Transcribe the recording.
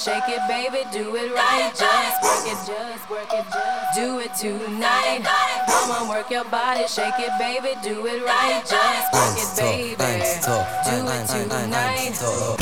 shake it, baby, do it right. Just work it, just work it, just do it tonight. Come on, work your body, shake it, baby, do it right. Just work it, baby, do it tonight.